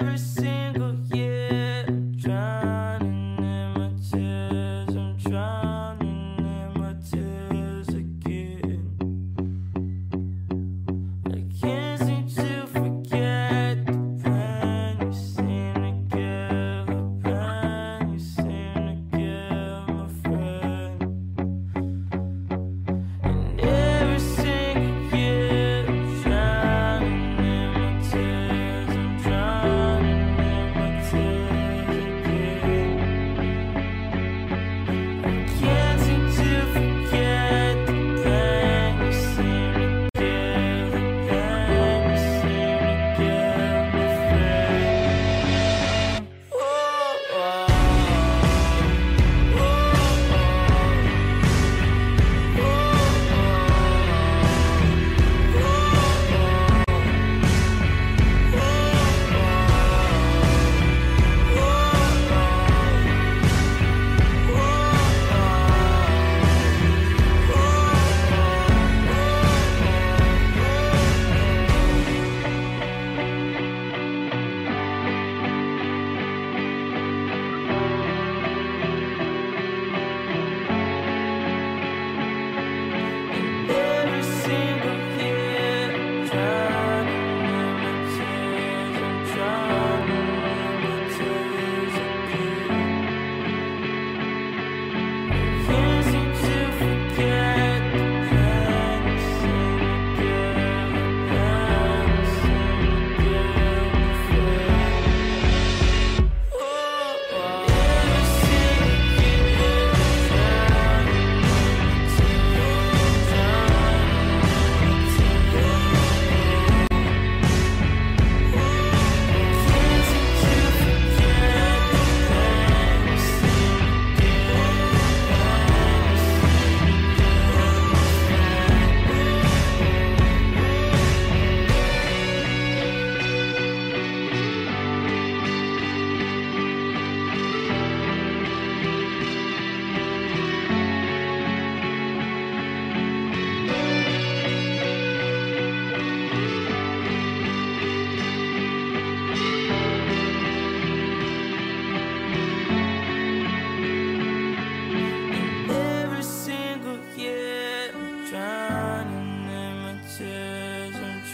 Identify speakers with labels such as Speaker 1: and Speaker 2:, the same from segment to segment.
Speaker 1: never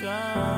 Speaker 1: time.